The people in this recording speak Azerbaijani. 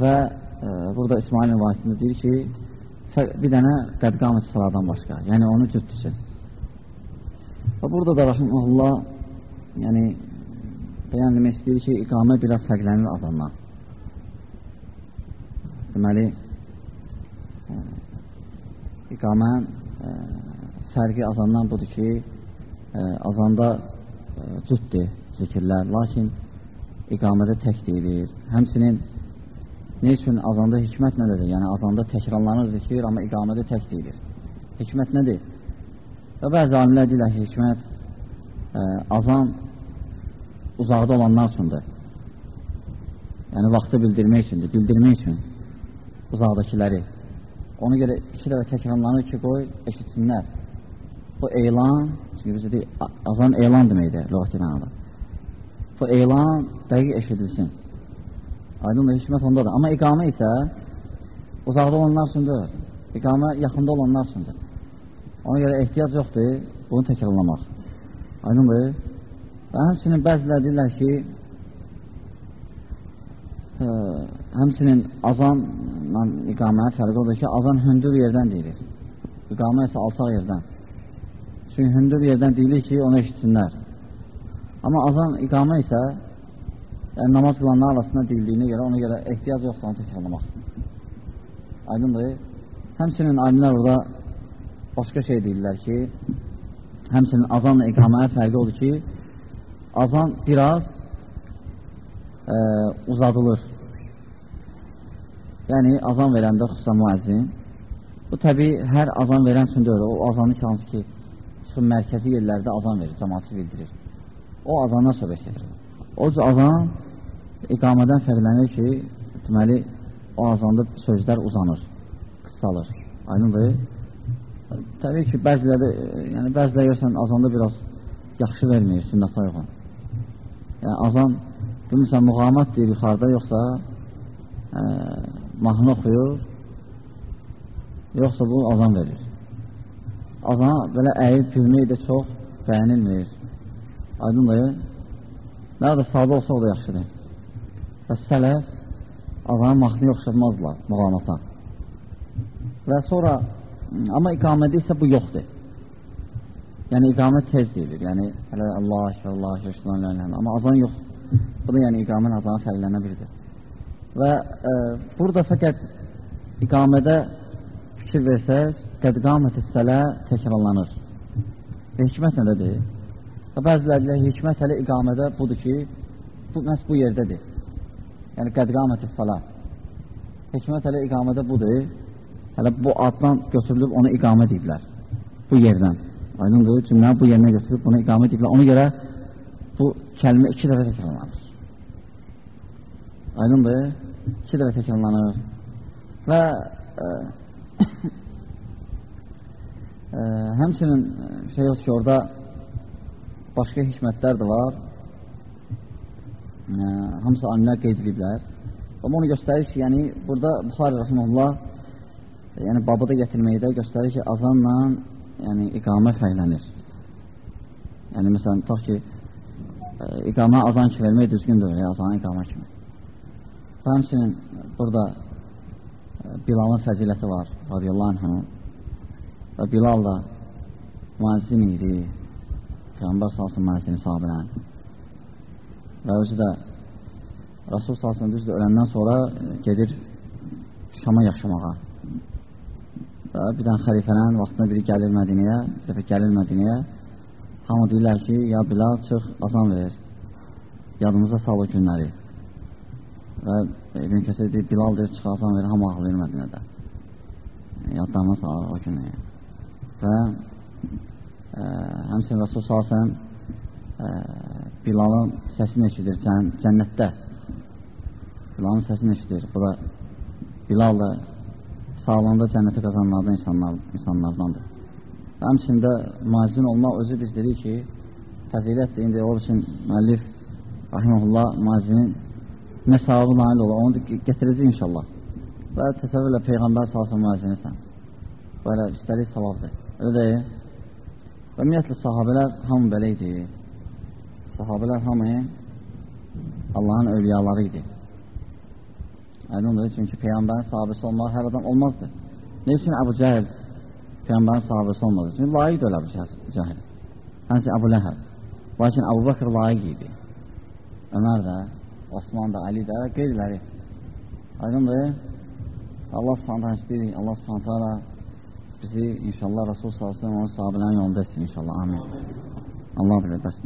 və e, burada İsmail rivayətində deyir ki, bir dənə qədqamət saladan başqa, yəni onu cüddüsün. Və burada da rəhməlullah, yəni bəyan demək istəyir ki, iqamə biraz fərqlənir azandan. Deməli, e, iqamə e, fərqi azandan budur ki, e, azanda ə, cüddür zikirlər, lakin iqamədə tək deyilir. Həmsinin ne üçün azanda hikmət nədir? Yəni azanda təkrarlanır zikir, amma iqamədə tək deyilir. Hikmət nədir? Və bəzi alimlər deyirlər ki, hikmət ə, azan uzaqda olanlar üçündür. Yəni vaxtı bildirmək üçündür, bildirmək üçün uzaqdakiləri. Ona görə iki dəfə təkrarlanır ki, qoy eşitsinlər. Bu elan, çünki bizə deyil, azan elan deməkdir, mənada bu elan dəqiq eşidilsin. Aydındır, hikmət ondadır. Amma iqamə isə uzaqda olanlar üçündür. İqamə yaxında olanlar üçündür. Ona görə ehtiyac yoxdur bunu təkrarlamaq. Aydındır. Və həmsinin bəzilər deyirlər ki, ə, həmsinin azanla iqaməyə fərqi odur ki, azan hündür yerdən deyilir. İqamə isə alçaq yerdən. Çünki hündür yerdən deyilir ki, onu eşitsinlər. Amma azan iqamə isə yəni, namaz qılanlar arasında deyildiyinə görə ona görə ehtiyac yoxdur onu təkrarlamaq. Aydındır. Həmsinin alimlər orada başqa şey deyirlər ki, həmsinin azanla iqaməyə fərqi odur ki, azan biraz ə, uzadılır. Yəni, azan verəndə xüsusən müəzzin, bu təbii hər azan verən üçün deyil, o azanı ki, hansı ki, mərkəzi yerlərdə azan verir, cəmatı bildirir o azandan söhbət gedir. O azan iqamədən fərqlənir ki, deməli, o azanda sözlər uzanır, qısalır. Aydındır? Təbii ki, bəziləri, yəni bəziləri görsən, azanda biraz yaxşı vermir, sünnətə uyğun. Yəni, azan, bilmirsən, müqamat deyir yuxarıda, yoxsa ə, mahnı oxuyur, yoxsa bu azan verir. Azan belə əyib gülmək də çox bəyənilmir. Aydın dayı. Nə qədər sadə olsa o da yaxşıdır. Və sələf azanı mahnıya oxşatmazlar müqamata. Və sonra, amma iqamədə isə bu yoxdur. Yəni iqamət tez deyilir. Yəni hələ Allah şəhər, Allah şəhər, amma azan yox. Bu da yəni iqamən azanı fərqlənə biridir. Və e, burada fəqət iqamədə fikir versəz, qəd qamət sələ təkrarlanır. Və hikmət nədədir? Və bəzilərlə hikmət hələ iqamədə budur ki, bu, məhz bu yerdədir. Yəni, qədqaməti salat. Hikmət hələ iqamədə budur. Hələ bu addan götürülüb onu iqamə deyiblər. Bu yerdən. Aydındır, cümlə bu yerinə götürüb bunu iqamə deyiblər. Ona görə bu kəlmə iki dəfə təkrarlanır. Aydındır, iki dəfə təkrarlanır. Və ə, ə, həmsinin şey yox ki, orada başqa hikmətlər də var. Ə, hamısı alimlər qeyd ediblər. Amma onu göstərir ki, yəni burada Buxari Rəximullah yəni babı da gətirməkdə göstərir ki, azanla yəni iqamə fərqlənir. Yəni məsələn, tutaq ki, ə, iqamə azan kimi vermək düzgündür, ya, azan iqamə kimi. Və həmçinin burada ə, Bilalın fəziləti var, radiyallahu anh. Və Bilal da müəzzin idi, Peyğəmbər salsın məhəsini sahabələn. Və özü də Rasul salsın düzdür, öləndən sonra e, gedir Şama yaşamağa. Və bir dənə xəlifələrin vaxtında biri gəlir Mədiniyə, dəfə gəlir Mədiniyə. Hamı deyirlər ki, ya Bilal çıx, azan verir. Yadımıza sal o günləri. Və İbn Kəsir deyir, Bilal deyir, çıx, azan verir, hamı ağlayır Mədinədə. Yadlarına salır o günü. Və həmçinin Rasul Sasən Bilalın səsini eşidir cən, cənnətdə. Bilalın səsini eşidir. Bu da Bilal da sağlığında cənnəti qazanlardan insanlar, insanlardandır. Həmçində müəzzin olmaq özü biz dedik ki, fəzilətdir. İndi o üçün müəllif Rahimullah müəzzinin nə savabı nail olur, onu gətirəcək inşallah. Və təsəvvürlə Peyğəmbər salsın müəzzinisən. Belə üstəlik savabdır. Öyle deyil. Və ümumiyyətlə, sahabələr hamı belə idi. Sahabələr hamı Allahın övliyaları idi. Aydındır, çünki Peyğəmbərin sahabəsi olmaq hər adam olmazdı. Ne üçün Əbu Cəhil Peyğəmbərin sahabəsi olmadı? Çünki layiq öyle Əbu Cəhil. Həmsi Əbu Ləhəb. Lakin Əbu Bakır layiq idi. Ömər də, Osman da, Ali də və qeyriləri. Aydındır. Allah subhanətən istəyirik. Allah subhanətən bizi inşallah Rasul sallallahu aleyhi ve sellem onun sahabələrin yolunda etsin inşallah. Amin. Allah bilir bəs.